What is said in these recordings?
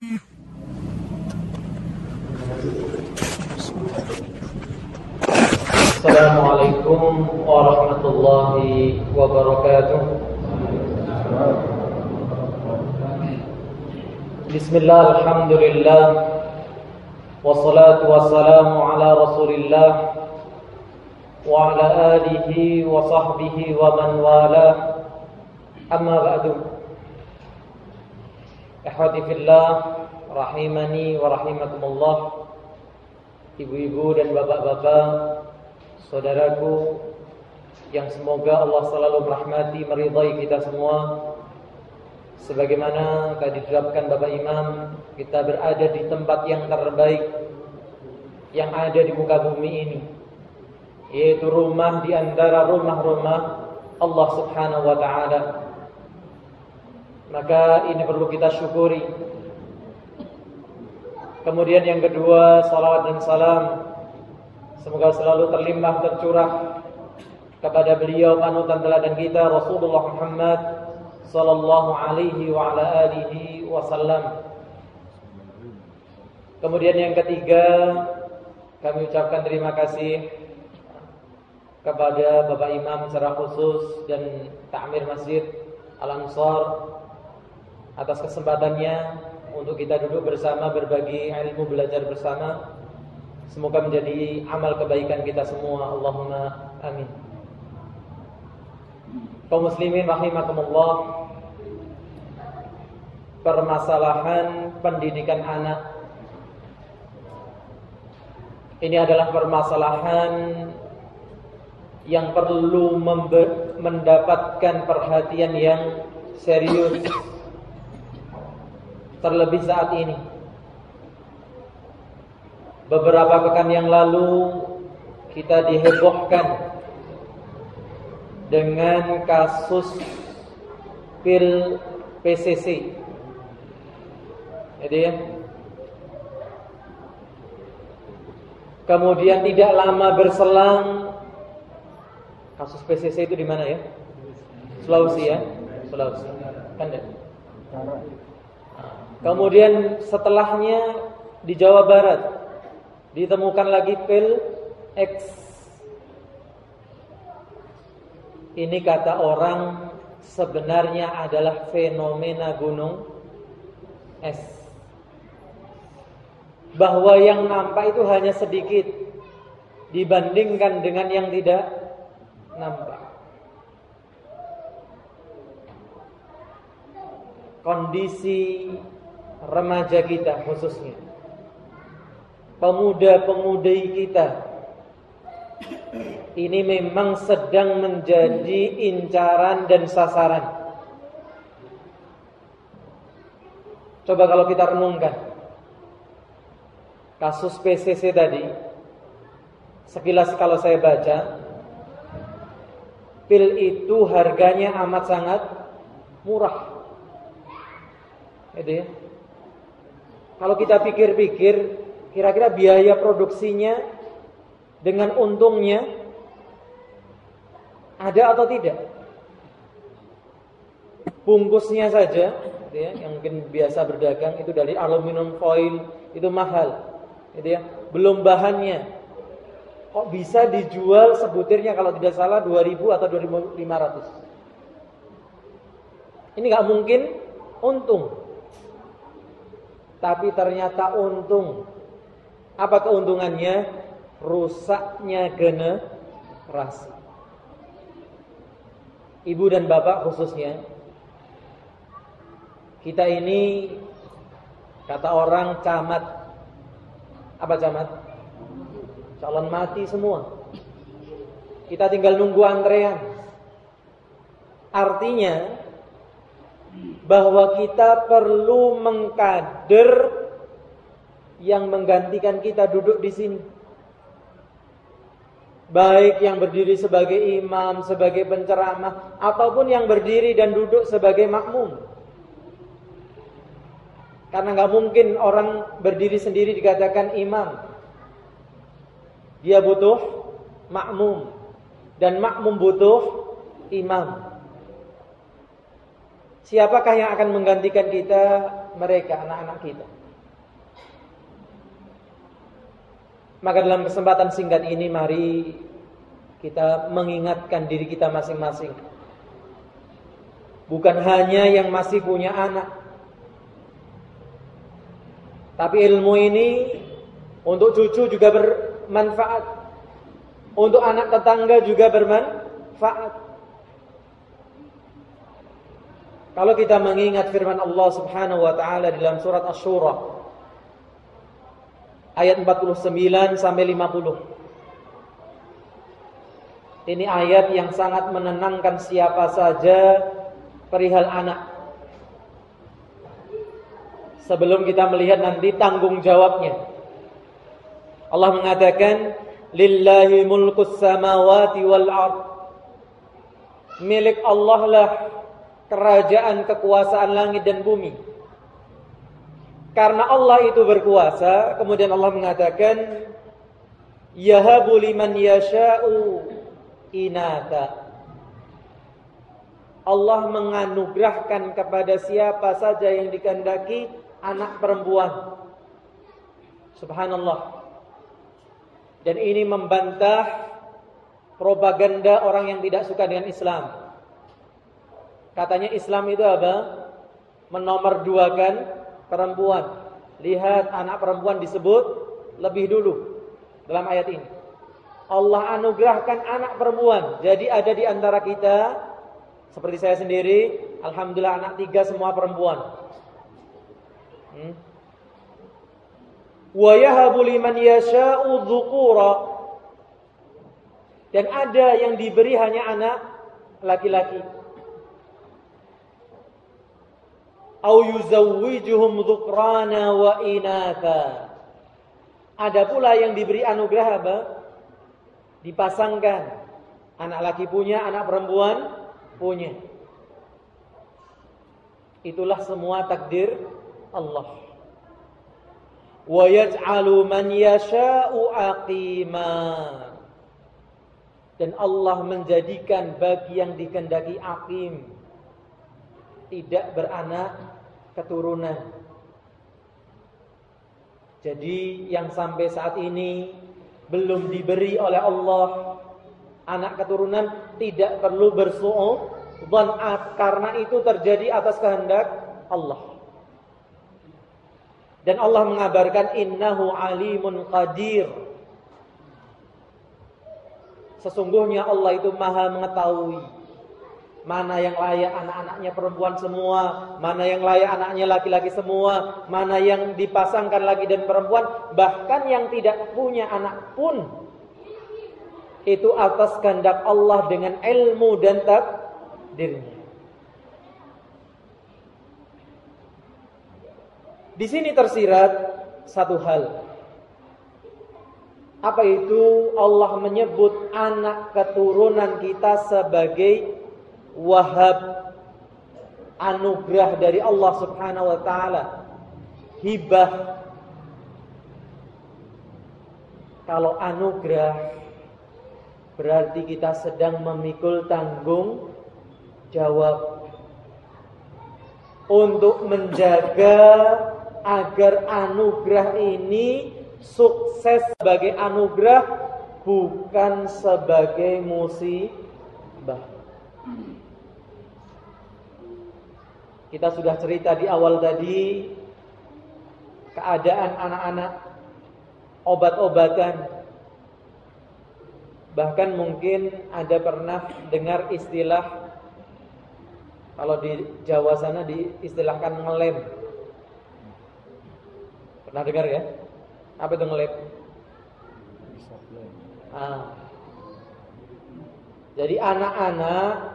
السلام عليكم ورحمة الله وبركاته. بسم الله الحمد لله والصلاة والسلام على رسول الله وعلى آله وصحبه ومن والاه. أما بعد Ikhwati fillah rahimani wa rahimakumullah. Ibu-ibu dan bapak-bapak Saudaraku Yang semoga Allah selalu merahmati Meridai kita semua. Sebagaimana diterapkan Bapak Imam Kita berada di tempat yang terbaik Yang ada di muka bumi ini Yaitu rumah di antara rumah-rumah Allah subhanahu wa ta'ala. Maka ini perlu kita syukuri Kemudian yang kedua, salawat dan salam semoga selalu terlimpah tercurah kepada beliau panutan teladan kita Rasulullah Muhammad sallallahu alaihi wa ala alihi wasallam. Kemudian yang ketiga, kami ucapkan terima kasih kepada Bapak Imam secara khusus dan Ta'mir Masjid Al-Ansar atas kesempatannya untuk kita duduk bersama berbagi ilmu belajar bersama. Semoga menjadi amal kebaikan kita semua. Allahumma amin. Kaum muslimin rahimakumullah. Permasalahan pendidikan anak ini adalah permasalahan yang perlu mendapatkan perhatian yang serius terlebih saat ini. Beberapa pekan yang lalu kita dihebohkan dengan kasus pil PCC. Jadi. Kemudian tidak lama berselang kasus PCC itu di mana ya? Sulawesi ya? Sulawesi. Kan? Kemudian setelahnya di Jawa Barat ditemukan lagi pil X. Ini kata orang sebenarnya adalah fenomena gunung es. Bahwa yang nampak itu hanya sedikit dibandingkan dengan yang tidak nampak. Kondisi remaja kita khususnya. Pemuda-pemudi kita. Ini memang sedang menjadi incaran dan sasaran. Coba kalau kita renungkan. Kasus PCC tadi sekilas kalau saya baca pil itu harganya amat sangat murah. Jadi, kalau kita pikir-pikir, kira-kira biaya produksinya dengan untungnya ada atau tidak? Bungkusnya saja, gitu ya, yang mungkin biasa berdagang itu dari aluminium foil itu mahal, gitu ya. Belum bahannya, kok bisa dijual sebutirnya kalau tidak salah 2000 atau 2500. Ini nggak mungkin untung. Tapi ternyata untung. Apa keuntungannya? Rusaknya generasi. Ibu dan bapak khususnya. Kita ini kata orang camat. Apa camat? Calon mati semua. Kita tinggal nunggu antrean. Artinya bahwa kita perlu mengkader yang menggantikan kita duduk di sini. Baik yang berdiri sebagai imam, sebagai penceramah, ataupun yang berdiri dan duduk sebagai makmum. Karena nggak mungkin orang berdiri sendiri dikatakan imam. Dia butuh makmum dan makmum butuh imam. Siapakah yang akan menggantikan kita? mereka, anak-anak kita. Maka dalam kesempatan singkat ini mari kita mengingatkan diri kita masing-masing. Bukan hanya yang masih punya anak. Tapi ilmu ini untuk cucu juga bermanfaat. Untuk anak tetangga juga bermanfaat. Kalau kita mengingat firman Allah Subhanahu wa taala dalam surat Asy-Syura ayat 49 sampai 50. Ini ayat yang sangat menenangkan siapa saja perihal anak. Sebelum kita melihat nanti tanggung jawabnya. Allah mengatakan, "Lillahi mulkus samawati wal ard." Milik Allah lah kerajaan kekuasaan langit dan bumi. Karena Allah itu berkuasa, kemudian Allah mengatakan, Yahabu liman yasha'u inata. Allah menganugerahkan kepada siapa saja yang dikehendaki anak perempuan. Subhanallah. Dan ini membantah propaganda orang yang tidak suka dengan Islam. Katanya Islam itu apa? Menomorduakan perempuan. Lihat anak perempuan disebut lebih dulu dalam ayat ini. Allah anugerahkan anak perempuan. Jadi ada di antara kita seperti saya sendiri, alhamdulillah anak tiga semua perempuan. Hmm. Wa yahabu liman yasha'u. Dan ada yang diberi hanya anak laki-laki. Au yuzawwijuhum dhukrana wa inatha. Ada pula yang diberi anugerah apa? Dipasangkan. Anak laki punya, anak perempuan punya. Itulah semua takdir Allah. Wa yaj'alu man yasha'u aqima. Dan Allah menjadikan bagi yang dikendaki aqim tidak beranak keturunan. Jadi yang sampai saat ini belum diberi oleh Allah anak keturunan tidak perlu bersuudzon karena itu terjadi atas kehendak Allah. Dan Allah mengabarkan innahu alimun qadir. Sesungguhnya Allah itu maha mengetahui Mana yang layak anak-anaknya perempuan semua? Mana yang layak anaknya laki-laki semua? Mana yang dipasangkan lagi dan perempuan? Bahkan yang tidak punya anak pun. Itu atas kehendak Allah dengan ilmu dan takdirnya. Di sini tersirat satu hal. Apa itu? Allah menyebut anak keturunan kita sebagai wahab anugerah dari Allah Subhanahu wa taala hibah kalau anugerah berarti kita sedang memikul tanggung jawab untuk menjaga agar anugerah ini sukses sebagai anugerah bukan sebagai musibah. Kita sudah cerita di awal tadi keadaan anak-anak obat-obatan. Bahkan mungkin ada pernah dengar istilah kalau di Jawa sana diistilahkan ngelem. Pernah dengar ya? Apa itu ngelem? Ah. Jadi anak-anak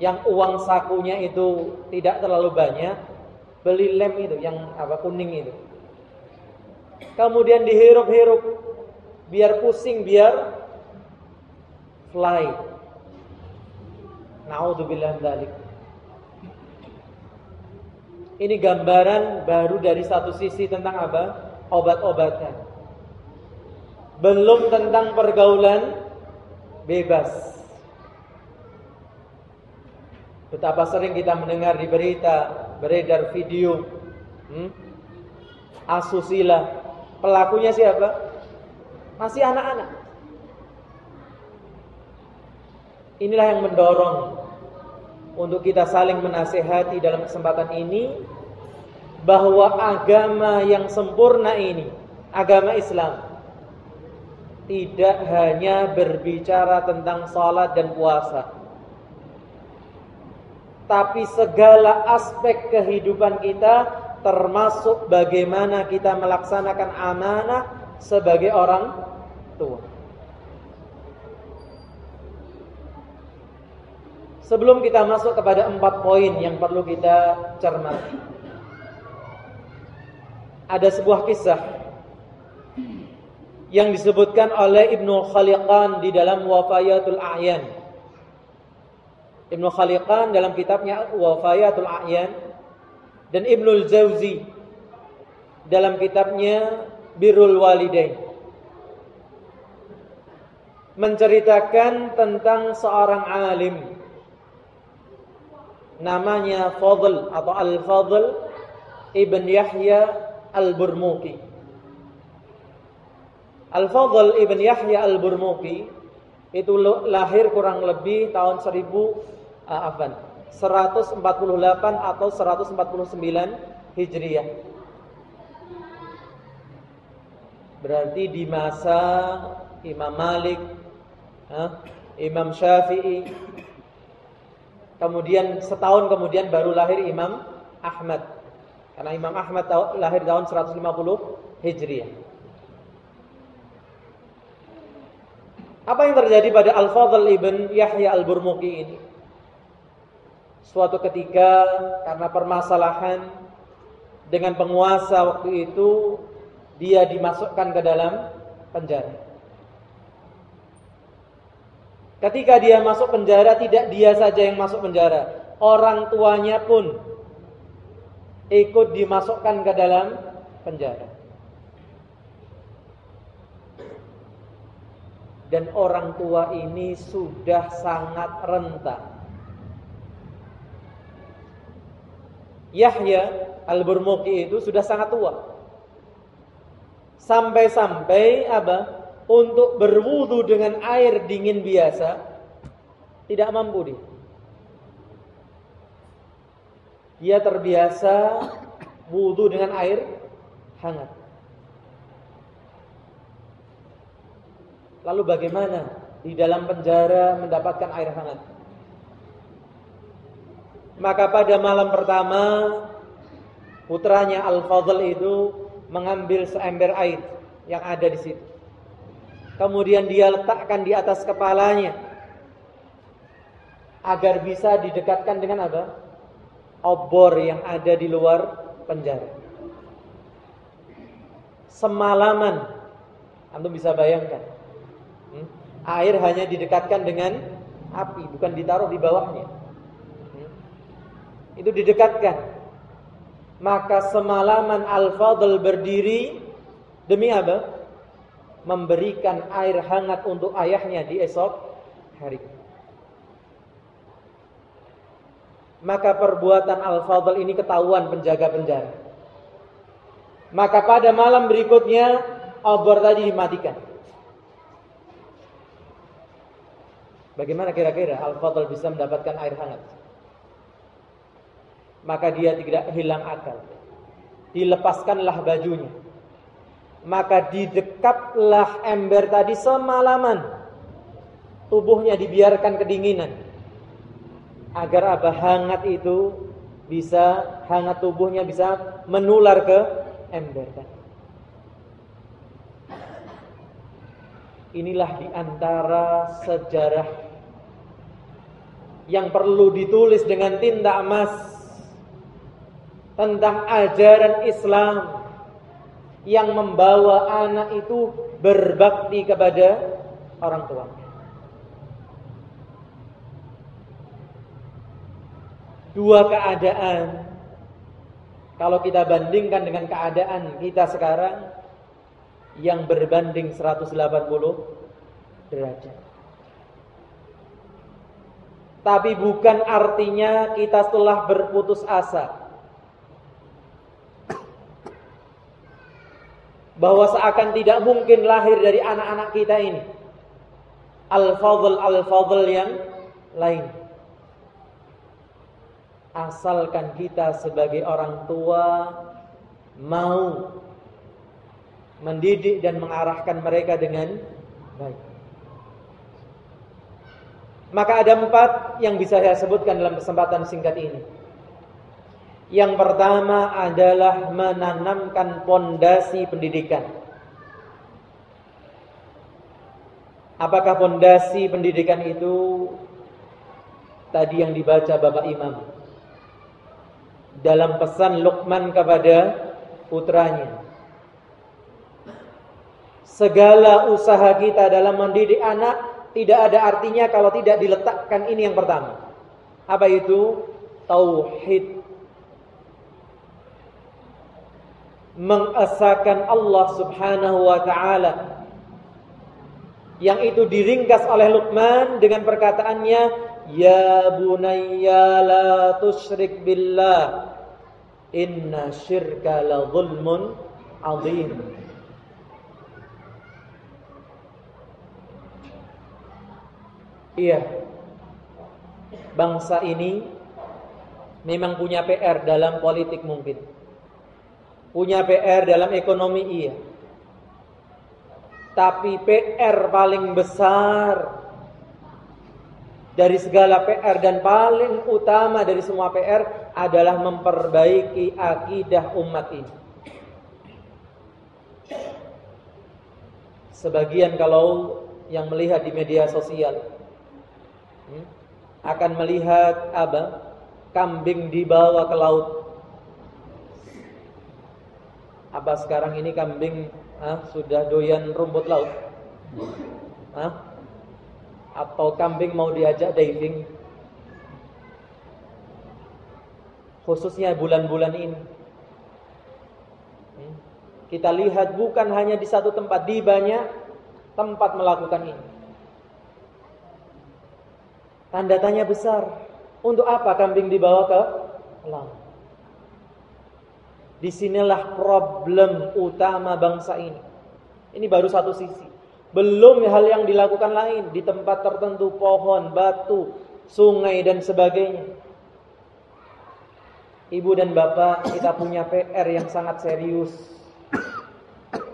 yang uang sakunya itu tidak terlalu banyak, beli lem itu yang apa kuning itu. Kemudian dihirup-hirup biar pusing, biar fly. Nauzubillah dzalik. Ini gambaran baru dari satu sisi tentang apa? Obat-obatan. Belum tentang pergaulan bebas. Betapa sering kita mendengar di berita beredar video Hmm? Asusila. Pelakunya siapa? Masih anak-anak. Inilah yang mendorong untuk kita saling menasehati dalam kesempatan ini bahwa agama yang sempurna ini, agama Islam tidak hanya berbicara tentang salat dan puasa. Tapi segala aspek kehidupan kita termasuk bagaimana kita melaksanakan amanah sebagai orang tua. Sebelum kita masuk kepada empat poin yang perlu kita cermati. Ada sebuah kisah yang disebutkan oleh Ibnu Khaliqan di dalam Wafayatul A'yan. Ibnu Khaliqan dalam kitabnya Wafayatul A'yan dan Ibnu Jauzi dalam kitabnya Birrul Walidain. Menceritakan tentang seorang alim. Namanya Fadl atau Al-Fadl Ibn Yahya Al-Burmuki. Al-Fadl Ibn Yahya Al-Burmuki itu lahir kurang lebih tahun 1000 uh, afan 148 atau 149 Hijriah. Berarti di masa Imam Malik, uh, Imam Syafi'i. Kemudian setahun kemudian baru lahir Imam Ahmad. Karena Imam Ahmad lahir tahun 150 Hijriah. Apa yang terjadi pada Al-Fadl ibn Yahya Al-Burmuki ini? Suatu ketika karena permasalahan dengan penguasa waktu itu dia dimasukkan ke dalam penjara. Ketika dia masuk penjara tidak dia saja yang masuk penjara, orang tuanya pun ikut dimasukkan ke dalam penjara. dan orang tua ini sudah sangat rentan. Yahya Al-Burmuki itu sudah sangat tua. Sampai-sampai apa? Untuk berwudu dengan air dingin biasa tidak mampu dia. Dia terbiasa wudu dengan air hangat. Lalu bagaimana di dalam penjara mendapatkan air hangat? Maka pada malam pertama putranya Al-Fadl itu mengambil seember air yang ada di situ. Kemudian dia letakkan di atas kepalanya agar bisa didekatkan dengan apa? Obor yang ada di luar penjara. Semalaman, antum bisa bayangkan Hmm? Air hanya didekatkan dengan api, bukan ditaruh di bawahnya. Itu didekatkan. Maka semalaman Al-Fadl berdiri demi apa? Memberikan air hangat untuk ayahnya di esok hari. Maka perbuatan Al-Fadl ini ketahuan penjaga penjara. Maka pada malam berikutnya obor tadi dimatikan. Bagaimana kira-kira Al-Fadl bisa mendapatkan air hangat? Maka dia tidak hilang akal. Dilepaskanlah bajunya. Maka didekaplah ember tadi semalaman. Tubuhnya dibiarkan kedinginan. Agar apa hangat itu bisa hangat tubuhnya bisa menular ke ember tadi. Inilah di antara sejarah yang perlu ditulis dengan tinta emas tentang ajaran Islam yang membawa anak itu berbakti kepada orang tua. Dua keadaan kalau kita bandingkan dengan keadaan kita sekarang yang berbanding 180 derajat. Tapi bukan artinya kita telah berputus asa. Bahwa seakan tidak mungkin lahir dari anak-anak kita ini al-fadl al-fadl yang lain. Asalkan kita sebagai orang tua mau mendidik dan mengarahkan mereka dengan baik. Maka ada empat yang bisa saya sebutkan dalam kesempatan singkat ini. Yang pertama adalah menanamkan pondasi pendidikan. Apakah pondasi pendidikan itu tadi yang dibaca Bapak Imam dalam pesan Luqman kepada putranya. Segala usaha kita dalam mendidik anak tidak ada artinya kalau tidak diletakkan ini yang pertama. Apa itu? Tauhid. Mengesahkan Allah Subhanahu wa taala. Yang itu diringkas oleh Luqman dengan perkataannya, "Ya bunayya la tusyrik billah. Inna syirka la zulmun azim." Iya. Bangsa ini memang punya PR dalam politik mungkin. Punya PR dalam ekonomi iya. Tapi PR paling besar dari segala PR dan paling utama dari semua PR adalah memperbaiki akidah umat ini. Sebagian kalau yang melihat di media sosial Hmm? akan melihat apa? Kambing dibawa ke laut. Apa sekarang ini kambing ah, sudah doyan rumput laut? Ah? Atau kambing mau diajak diving? Khususnya bulan-bulan ini. Hmm? Kita lihat bukan hanya di satu tempat, di banyak tempat melakukan ini. Tanda tanya besar. Untuk apa kambing dibawa ke laut? Di sinilah problem utama bangsa ini. Ini baru satu sisi. Belum hal yang dilakukan lain di tempat tertentu, pohon, batu, sungai dan sebagainya. Ibu dan bapak, kita punya PR yang sangat serius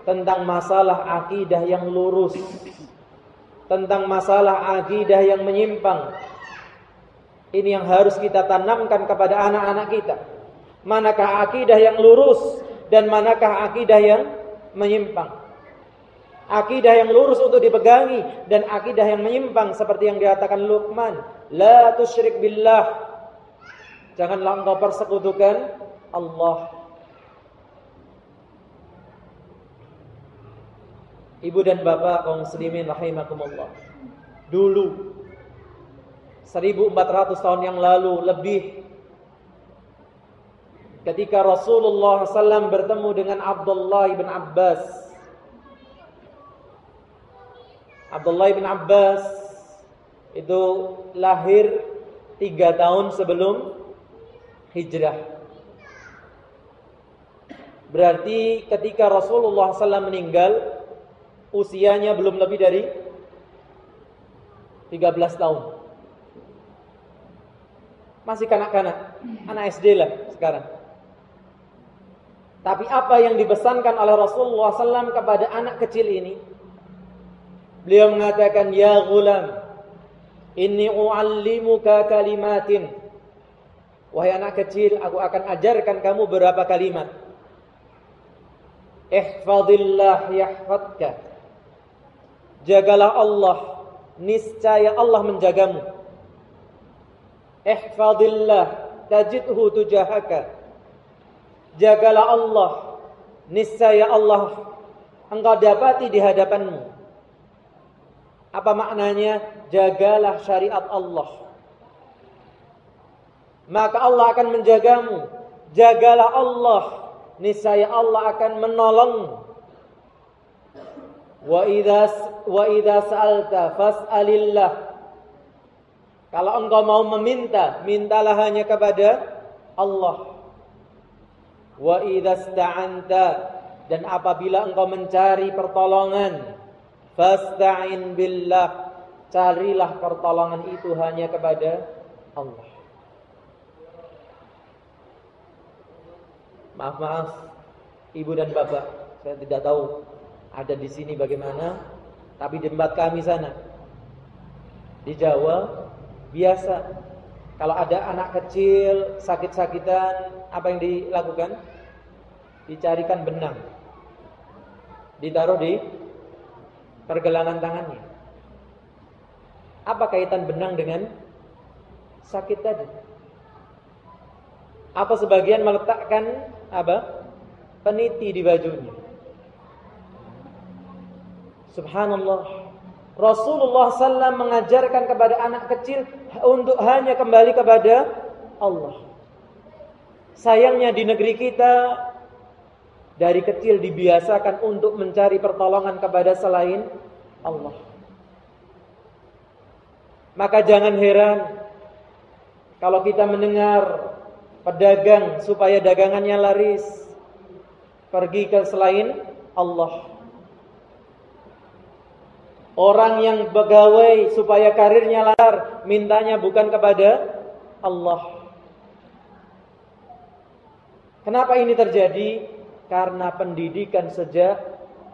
tentang masalah akidah yang lurus, tentang masalah akidah yang menyimpang. Ini yang harus kita tanamkan kepada anak-anak kita. Manakah akidah yang lurus dan manakah akidah yang menyimpang. Akidah yang lurus untuk dipegangi dan akidah yang menyimpang seperti yang dikatakan Luqman, la tusyrik billah. Janganlah engkau persekutukan Allah. Ibu dan bapak kaum muslimin rahimakumullah. Dulu 1400 tahun yang lalu lebih ketika Rasulullah SAW bertemu dengan Abdullah bin Abbas. Abdullah bin Abbas itu lahir tiga tahun sebelum hijrah. Berarti ketika Rasulullah SAW meninggal, usianya belum lebih dari 13 tahun. Masih kanak-kanak, anak SD lah sekarang. Tapi apa yang dibesankan oleh Rasulullah SAW kepada anak kecil ini? Beliau mengatakan, Ya gulam, inni u'allimuka kalimatin. Wahai anak kecil, aku akan ajarkan kamu beberapa kalimat. Ihfadillah yahfadka. Jagalah Allah, niscaya Allah menjagamu. Ihfadillah tajidhu tujahaka. Jagalah Allah, niscaya Allah engkau dapati di hadapanmu. Apa maknanya? Jagalah syariat Allah. Maka Allah akan menjagamu. Jagalah Allah, niscaya Allah akan menolongmu. Wa idza wa idza sa'alta fas'alillah. Kalau engkau mau meminta, mintalah hanya kepada Allah. Wa idza sta'anta dan apabila engkau mencari pertolongan fasta'in billah carilah pertolongan itu hanya kepada Allah. Maaf maaf ibu dan bapak saya tidak tahu ada di sini bagaimana tapi di tempat kami sana di Jawa biasa. Kalau ada anak kecil sakit-sakitan apa yang dilakukan dicarikan benang ditaruh di pergelangan tangannya. Apa kaitan benang dengan sakit tadi? Apa sebagian meletakkan apa? peniti di bajunya. Subhanallah. Rasulullah SAW mengajarkan kepada anak kecil untuk hanya kembali kepada Allah. Sayangnya di negeri kita dari kecil dibiasakan untuk mencari pertolongan kepada selain Allah. Maka jangan heran kalau kita mendengar pedagang supaya dagangannya laris pergi ke selain Allah. Orang yang pegawai supaya karirnya lar mintanya bukan kepada Allah. Kenapa ini terjadi? karena pendidikan sejak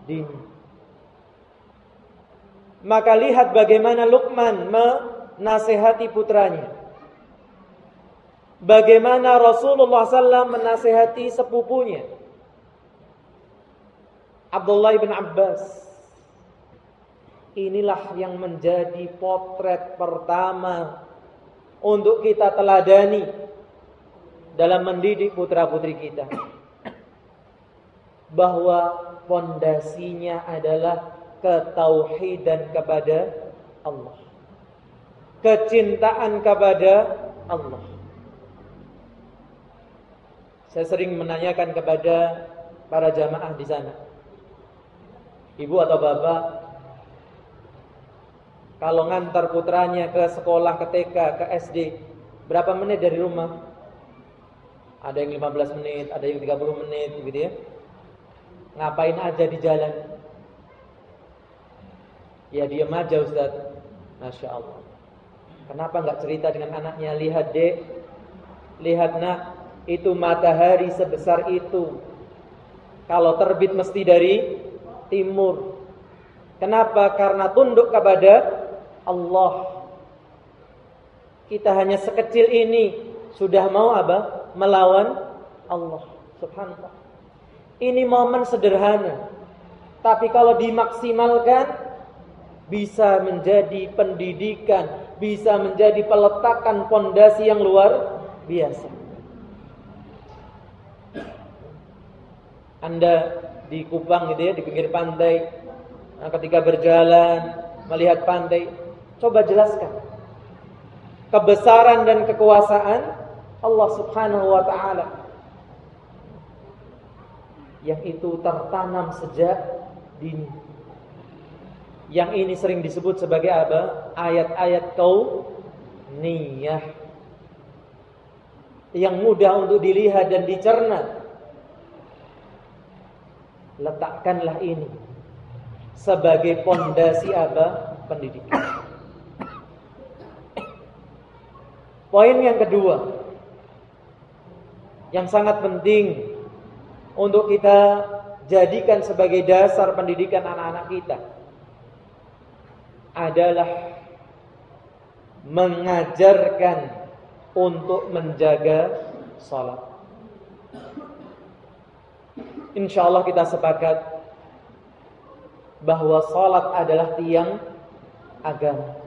dini. Maka lihat bagaimana Luqman menasehati putranya. Bagaimana Rasulullah SAW menasehati sepupunya. Abdullah bin Abbas. Inilah yang menjadi potret pertama untuk kita teladani dalam mendidik putra-putri kita bahwa fondasinya adalah ketauhidan kepada Allah. Kecintaan kepada Allah. Saya sering menanyakan kepada para jamaah di sana. Ibu atau bapak kalau ngantar putranya ke sekolah, ke TK, ke SD, berapa menit dari rumah? Ada yang 15 menit, ada yang 30 menit gitu ya. Ngapain aja di jalan? Ya diam aja Ustaz. Masya Allah. Kenapa nggak cerita dengan anaknya? Lihat dek, lihat nak, itu matahari sebesar itu. Kalau terbit mesti dari timur. Kenapa? Karena tunduk kepada Allah. Kita hanya sekecil ini sudah mau apa? Melawan Allah. Subhanallah. Ini momen sederhana. Tapi kalau dimaksimalkan bisa menjadi pendidikan, bisa menjadi peletakan pondasi yang luar biasa. Anda di Kupang gitu ya, di pinggir pantai, nah, ketika berjalan melihat pantai, coba jelaskan kebesaran dan kekuasaan Allah Subhanahu wa taala yang itu tertanam sejak dini. Yang ini sering disebut sebagai apa? Ayat-ayat niyah. Yang mudah untuk dilihat dan dicerna. Letakkanlah ini sebagai pondasi apa? Pendidikan. Poin yang kedua yang sangat penting untuk kita jadikan sebagai dasar pendidikan anak-anak kita adalah mengajarkan untuk menjaga salat. Insya Allah kita sepakat bahwa salat adalah tiang agama.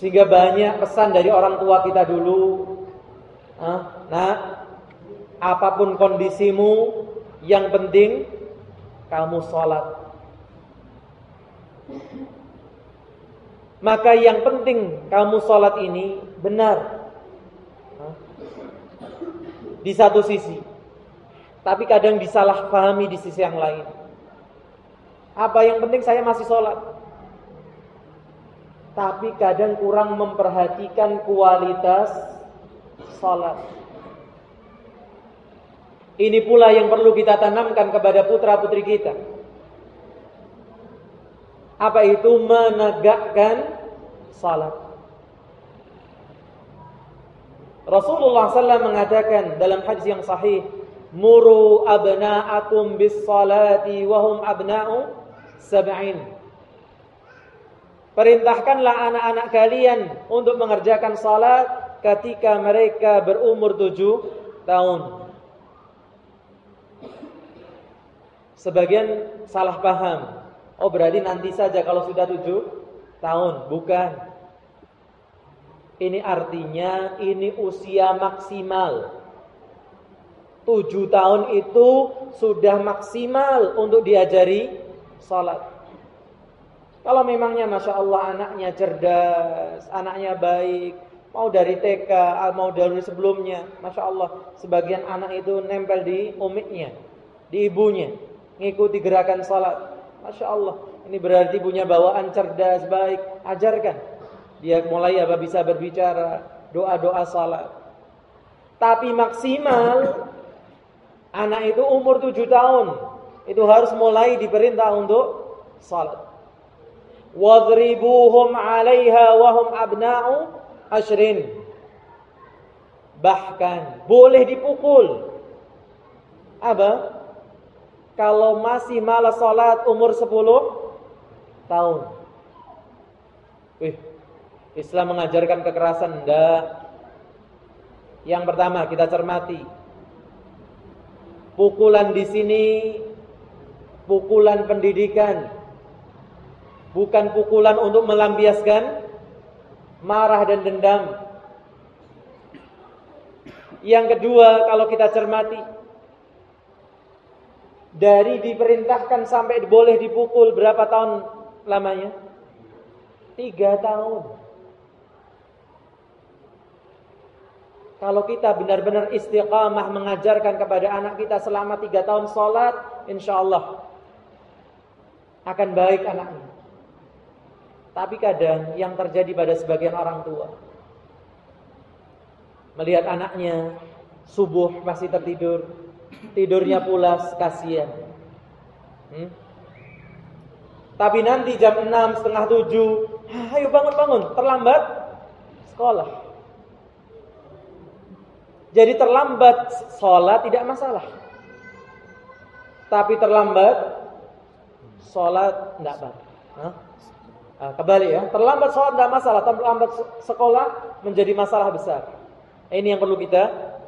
Sehingga banyak pesan dari orang tua kita dulu, nah apa pun kondisimu, yang penting kamu sholat. Maka yang penting kamu sholat ini benar. Di satu sisi. Tapi kadang disalahpahami di sisi yang lain. Apa yang penting saya masih sholat. Tapi kadang kurang memperhatikan kualitas sholat. Ini pula yang perlu kita tanamkan kepada putra-putri kita. Apa itu menegakkan salat? Rasulullah SAW mengatakan dalam hadis yang sahih, "Muru abna'akum bis salati wa hum abna'u sab'in." Perintahkanlah anak-anak kalian untuk mengerjakan salat ketika mereka berumur tujuh tahun. Sebagian salah paham. Oh berarti nanti saja kalau sudah tujuh tahun. Bukan. Ini artinya ini usia maksimal. Tujuh tahun itu sudah maksimal untuk diajari salat. Kalau memangnya Masya Allah anaknya cerdas, anaknya baik, mau dari TK, mau dari sebelumnya, Masya Allah, sebagian anak itu nempel di umiknya, di ibunya ngikuti gerakan salat. Masya Allah, ini berarti punya bawaan cerdas, baik. Ajarkan. Dia mulai apa bisa berbicara, doa-doa salat. Tapi maksimal anak itu umur tujuh tahun. Itu harus mulai diperintah untuk salat. Wadribuhum 'alaiha wa hum abna'u ashrin. Bahkan boleh dipukul. Apa? kalau masih malas sholat umur 10 tahun. Wih, Islam mengajarkan kekerasan enggak. Yang pertama kita cermati. Pukulan di sini pukulan pendidikan. Bukan pukulan untuk melampiaskan marah dan dendam. Yang kedua, kalau kita cermati, dari diperintahkan sampai boleh dipukul berapa tahun lamanya? Tiga tahun. Kalau kita benar-benar istiqamah mengajarkan kepada anak kita selama tiga tahun sholat, insya Allah akan baik anaknya. Tapi kadang yang terjadi pada sebagian orang tua melihat anaknya subuh masih tertidur, tidurnya pulas, kasihan. Hmm? Tapi nanti jam 6, setengah 7, ayo bangun-bangun, terlambat sekolah. Jadi terlambat sholat tidak masalah. Tapi terlambat sholat tidak apa. Nah, kembali ya, terlambat sholat tidak masalah, terlambat sekolah menjadi masalah besar. Ini yang perlu kita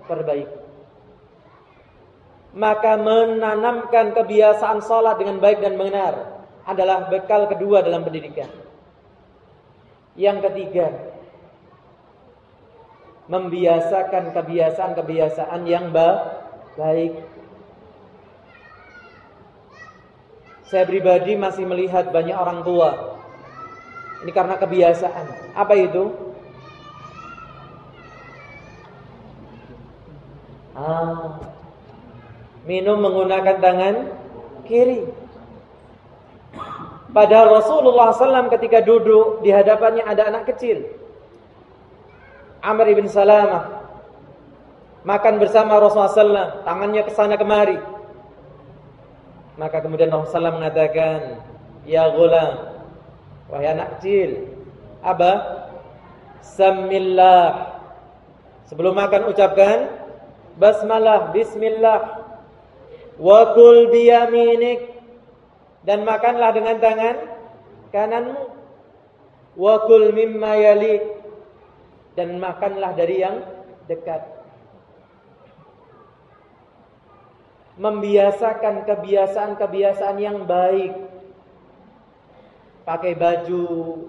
perbaiki maka menanamkan kebiasaan sholat dengan baik dan benar adalah bekal kedua dalam pendidikan. Yang ketiga, membiasakan kebiasaan-kebiasaan yang baik. Saya pribadi masih melihat banyak orang tua. Ini karena kebiasaan. Apa itu? Ah, minum menggunakan tangan kiri. Padahal Rasulullah SAW ketika duduk di hadapannya ada anak kecil. Amr ibn Salamah. Makan bersama Rasulullah SAW. Tangannya ke sana kemari. Maka kemudian Rasulullah SAW mengatakan. Ya gulam. Wahai anak kecil. Aba. Samillah. Sebelum makan ucapkan. Basmalah. Bismillah. Wakul biyaminik dan makanlah dengan tangan kananmu. Wakul mimma yali dan makanlah dari yang dekat. Membiasakan kebiasaan-kebiasaan yang baik. Pakai baju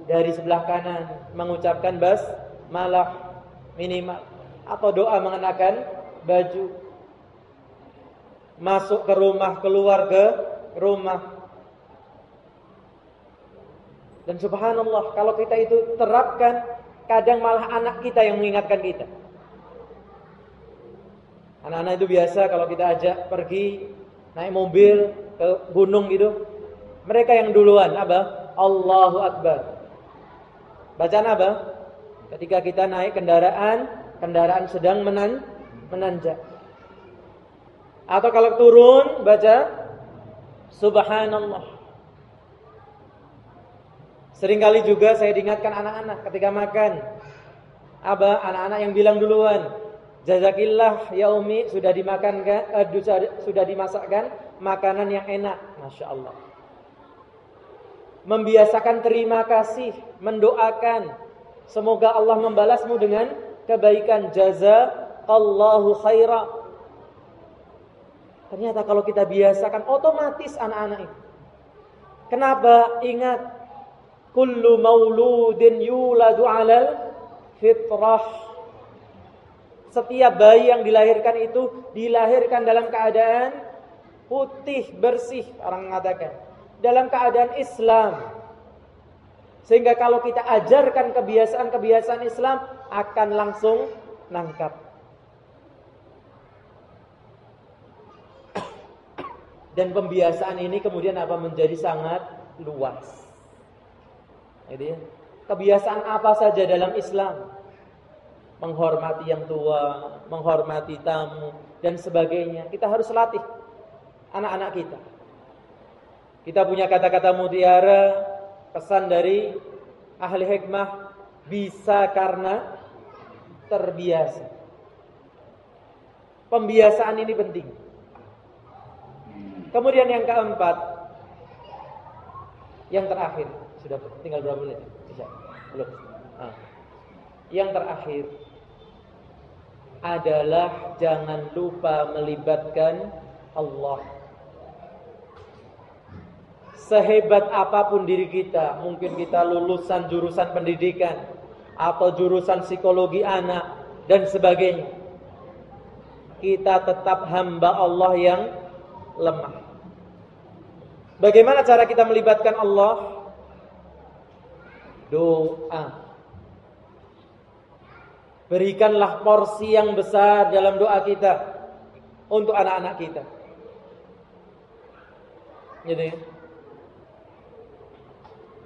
dari sebelah kanan, mengucapkan bas malah minimal atau doa mengenakan baju masuk ke rumah, keluar ke rumah. Dan subhanallah, kalau kita itu terapkan, kadang malah anak kita yang mengingatkan kita. Anak-anak itu biasa kalau kita ajak pergi naik mobil ke gunung gitu, mereka yang duluan apa? Allahu Akbar. Bacaan apa? Ketika kita naik kendaraan, kendaraan sedang menan menanjak. Atau kalau turun baca subhanallah. Seringkali juga saya diingatkan anak-anak ketika makan. Aba, anak-anak yang bilang duluan, Jazakillah ya Umi sudah dimakan kan, sudah dimasakkan makanan yang enak, masya Allah. Membiasakan terima kasih, mendoakan, semoga Allah membalasmu dengan kebaikan. Jaza Allahu khaira. Ternyata kalau kita biasakan otomatis anak-anak itu. Kenapa? Ingat kullu mauludin yuladu 'alal fitrah setiap bayi yang dilahirkan itu dilahirkan dalam keadaan putih, bersih, orang mengatakan. Dalam keadaan Islam. Sehingga kalau kita ajarkan kebiasaan-kebiasaan Islam akan langsung nangkap. Dan pembiasaan ini kemudian apa menjadi sangat luas. Jadi kebiasaan apa saja dalam Islam menghormati yang tua, menghormati tamu dan sebagainya. Kita harus latih anak-anak kita. Kita punya kata-kata mutiara, pesan dari ahli hikmah bisa karena terbiasa. Pembiasaan ini penting. Kemudian yang keempat, yang terakhir, sudah tinggal berapa menit? Bisa? Belum. Nah. Yang terakhir, adalah jangan lupa melibatkan Allah. Sehebat apa pun diri kita, mungkin kita lulusan jurusan pendidikan atau jurusan psikologi anak dan sebagainya. Kita tetap hamba Allah yang lemah. Bagaimana cara kita melibatkan Allah? Doa. Berikanlah porsi yang besar dalam doa kita untuk anak-anak kita. Gitu ya.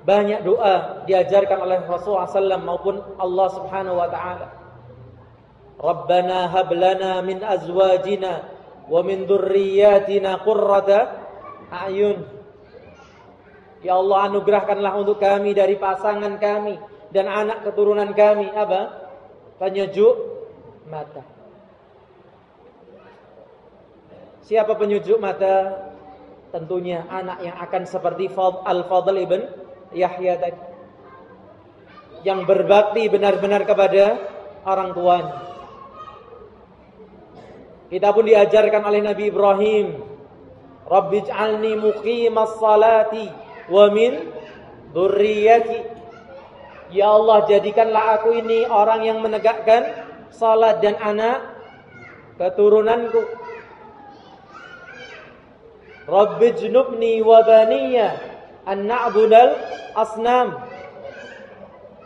Banyak doa diajarkan oleh Rasulullah SAW maupun Allah Subhanahu wa taala. Rabbana hab lana min azwajina wa min dhurriyyatina qurrata a'yun. Ya Allah anugerahkanlah untuk kami dari pasangan kami dan anak keturunan kami apa? penyejuk mata. Siapa penyejuk mata? Tentunya anak yang akan seperti Al-Fadl ibn Yahya tadi. Yang berbakti benar-benar kepada orang tuanya. Kita pun diajarkan oleh Nabi Ibrahim. Rabbij'alni muqimas salati wa min dzurriyyati Ya Allah jadikanlah aku ini orang yang menegakkan salat dan anak keturunanku. Rabbi junubni wa baniya an na'budal asnam.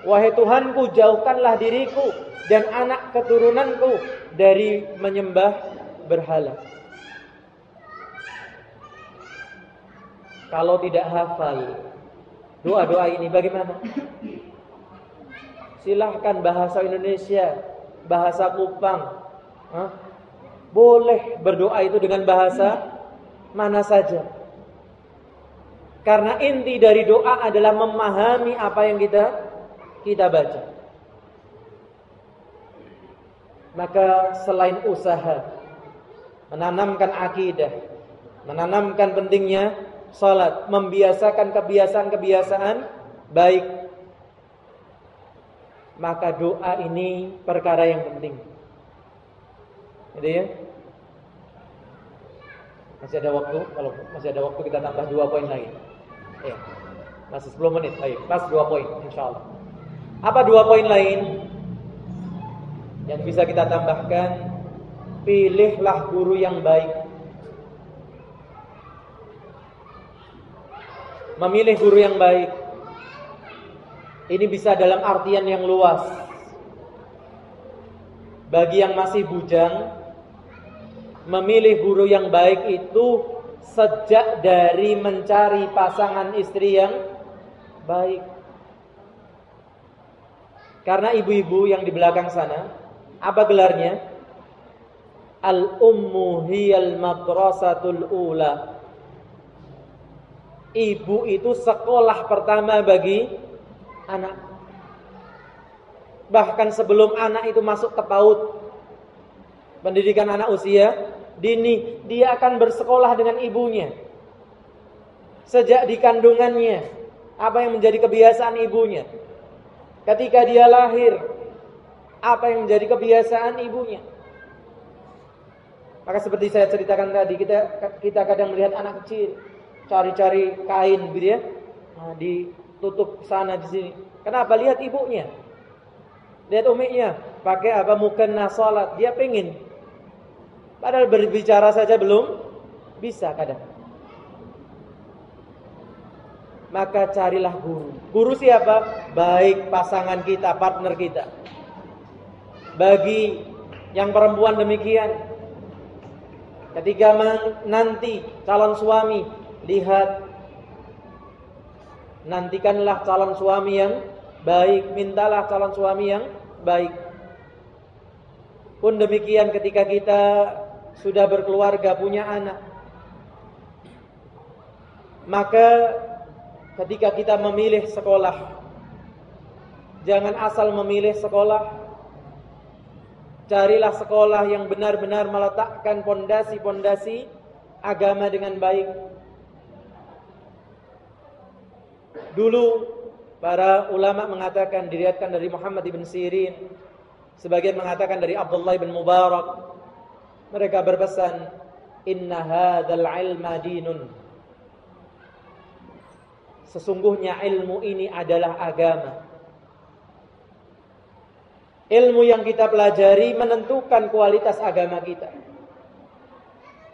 Wahai Tuhanku jauhkanlah diriku dan anak keturunanku dari menyembah berhala. Kalau tidak hafal doa-doa ini bagaimana? Silahkan bahasa Indonesia, bahasa Kupang. Hah? Boleh berdoa itu dengan bahasa mana saja. Karena inti dari doa adalah memahami apa yang kita kita baca. Maka selain usaha menanamkan akidah, menanamkan pentingnya salat, membiasakan kebiasaan-kebiasaan baik maka doa ini perkara yang penting. Gitu ya? Masih ada waktu, kalau masih ada waktu kita tambah dua poin lagi. Ya. Masih 10 menit. Baik, pas dua poin insya Allah. Apa dua poin lain yang bisa kita tambahkan? Pilihlah guru yang baik. Memilih guru yang baik ini bisa dalam artian yang luas. Bagi yang masih bujang, memilih guru yang baik itu sejak dari mencari pasangan istri yang baik. Karena ibu-ibu yang di belakang sana, apa gelarnya? Al-ummu hiyal madrasatul ula. Ibu itu sekolah pertama bagi anak. Bahkan sebelum anak itu masuk ke PAUD, pendidikan anak usia dini, dia akan bersekolah dengan ibunya. Sejak di kandungannya, apa yang menjadi kebiasaan ibunya. Ketika dia lahir, apa yang menjadi kebiasaan ibunya. Maka seperti saya ceritakan tadi, kita kita kadang melihat anak kecil cari-cari kain gitu ya. Nah, ditutup sana di sini. Kenapa? Lihat ibunya. Lihat uminya, pakai apa mukena salat, dia pengen. Padahal berbicara saja belum bisa kadang. Maka carilah guru. Guru siapa? Baik pasangan kita, partner kita. Bagi yang perempuan demikian, Ketika nanti calon suami lihat nantikanlah calon suami yang baik, mintalah calon suami yang baik. Pun demikian ketika kita sudah berkeluarga, punya anak. Maka ketika kita memilih sekolah, jangan asal memilih sekolah Carilah sekolah yang benar-benar meletakkan pondasi-pondasi agama dengan baik. Dulu para ulama mengatakan diriatkan dari Muhammad ibn Sirin, sebagian mengatakan dari Abdullah bin Mubarak. Mereka berpesan, "Inna hadzal ilma dinun." Sesungguhnya ilmu ini adalah agama. Ilmu yang kita pelajari menentukan kualitas agama kita.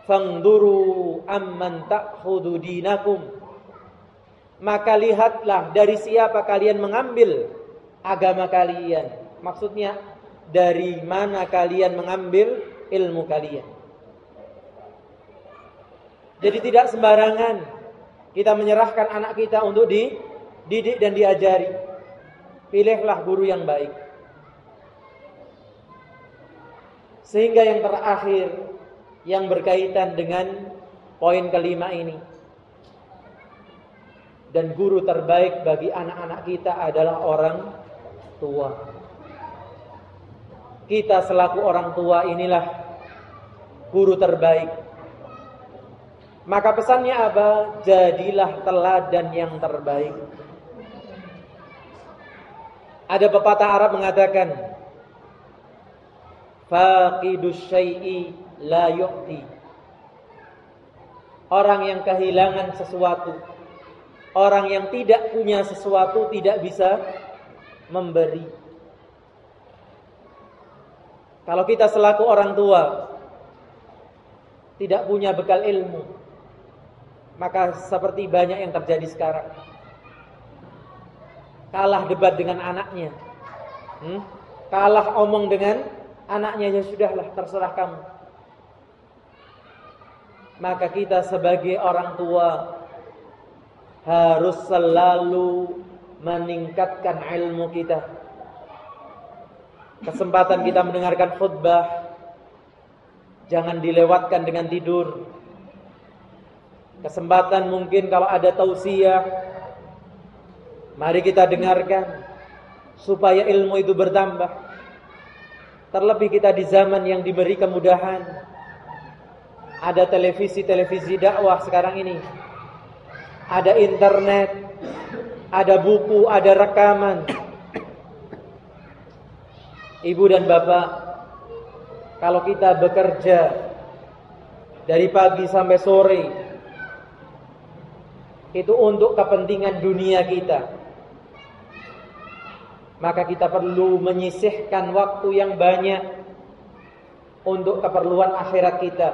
Fangduru amman ta'khudhu dinakum. Maka lihatlah dari siapa kalian mengambil agama kalian. Maksudnya dari mana kalian mengambil ilmu kalian. Jadi tidak sembarangan kita menyerahkan anak kita untuk dididik dan diajari. Pilihlah guru yang baik. Sehingga yang terakhir yang berkaitan dengan poin kelima ini. Dan guru terbaik bagi anak-anak kita adalah orang tua. Kita selaku orang tua inilah guru terbaik. Maka pesannya apa? Jadilah teladan yang terbaik. Ada pepatah Arab mengatakan, faqidus syai'i la yu'ti. Orang yang kehilangan sesuatu, orang yang tidak punya sesuatu tidak bisa memberi. Kalau kita selaku orang tua tidak punya bekal ilmu, maka seperti banyak yang terjadi sekarang. Kalah debat dengan anaknya. Hmm? Kalah omong dengan anaknya ya sudahlah terserah kamu. Maka kita sebagai orang tua harus selalu meningkatkan ilmu kita. Kesempatan kita mendengarkan khutbah jangan dilewatkan dengan tidur. Kesempatan mungkin kalau ada tausiah mari kita dengarkan supaya ilmu itu bertambah. Terlebih kita di zaman yang diberi kemudahan. Ada televisi-televisi dakwah sekarang ini. Ada internet, ada buku, ada rekaman. Ibu dan bapak, kalau kita bekerja dari pagi sampai sore, itu untuk kepentingan dunia kita maka kita perlu menyisihkan waktu yang banyak untuk keperluan akhirat kita.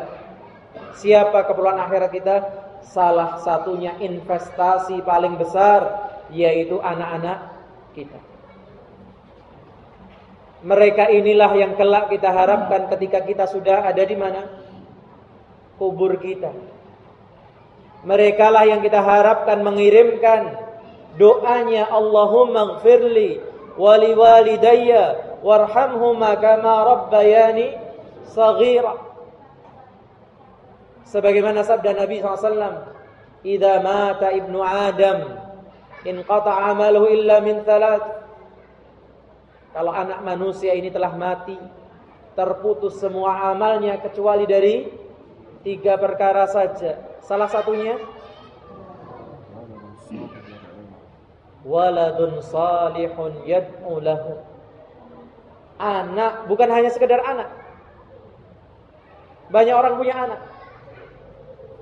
Siapa keperluan akhirat kita? Salah satunya investasi paling besar yaitu anak-anak kita. Mereka inilah yang kelak kita harapkan ketika kita sudah ada di mana? Kubur kita. Mereka lah yang kita harapkan mengirimkan doanya Allahumma gfirli waliwalidayya warhamhuma kama rabbayani saghira Sebagaimana sabda Nabi SAW, "Idza mata ibnu Adam, inqata amaluhu illa min thalath." Kalau anak manusia ini telah mati, terputus semua amalnya kecuali dari tiga perkara saja. Salah satunya waladun salihun yad'u lahu. Anak bukan hanya sekedar anak. Banyak orang punya anak.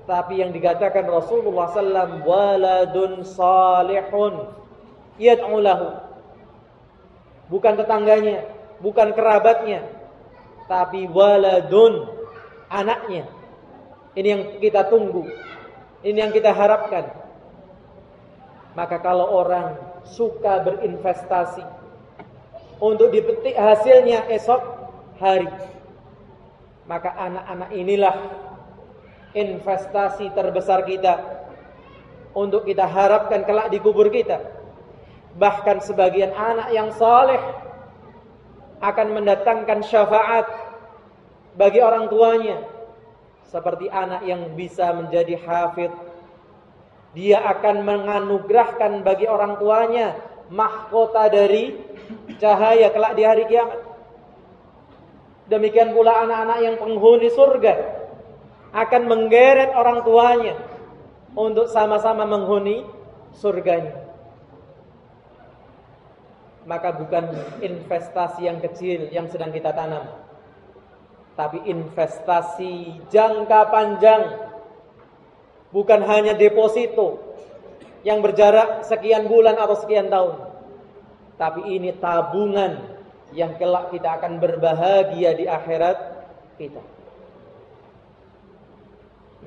Tapi yang dikatakan Rasulullah SAW waladun salihun yad'u lahu. Bukan tetangganya, bukan kerabatnya, tapi waladun anaknya. Ini yang kita tunggu. Ini yang kita harapkan. Maka kalau orang suka berinvestasi untuk dipetik hasilnya esok hari, maka anak-anak inilah investasi terbesar kita untuk kita harapkan kelak di kubur kita. Bahkan sebagian anak yang saleh akan mendatangkan syafaat bagi orang tuanya. Seperti anak yang bisa menjadi hafid. Dia akan menganugerahkan bagi orang tuanya mahkota dari cahaya kelak di hari kiamat. Demikian pula anak-anak yang penghuni surga akan menggeret orang tuanya untuk sama-sama menghuni surganya. Maka bukan investasi yang kecil yang sedang kita tanam. Tapi investasi jangka panjang. Bukan hanya deposito yang berjarak sekian bulan atau sekian tahun. Tapi ini tabungan yang kelak kita akan berbahagia di akhirat kita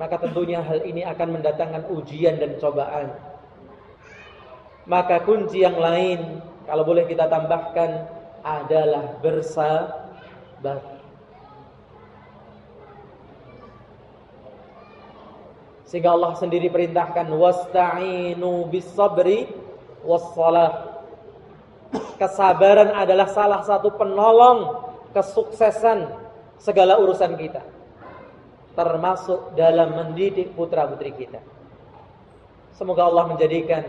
maka tentunya hal ini akan mendatangkan ujian dan cobaan. Maka kunci yang lain kalau boleh kita tambahkan adalah bersabar. Sehingga Allah sendiri perintahkan wasta'inu bis sabri was salah. Kesabaran adalah salah satu penolong kesuksesan segala urusan kita termasuk dalam mendidik putra-putri kita. Semoga Allah menjadikan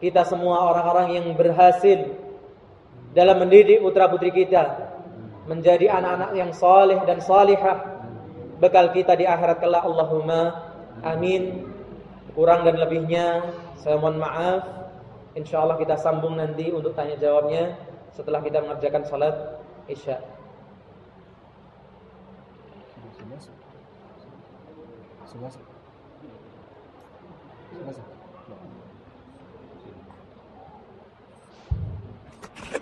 kita semua orang-orang yang berhasil dalam mendidik putra-putri kita menjadi anak-anak yang saleh dan salihah bekal kita di akhirat kelak Allahumma amin kurang dan lebihnya saya mohon maaf insyaallah kita sambung nanti untuk tanya jawabnya setelah kita mengerjakan salat isya Sumasuk. Sumasuk. ハ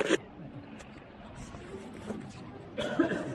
ハハハ!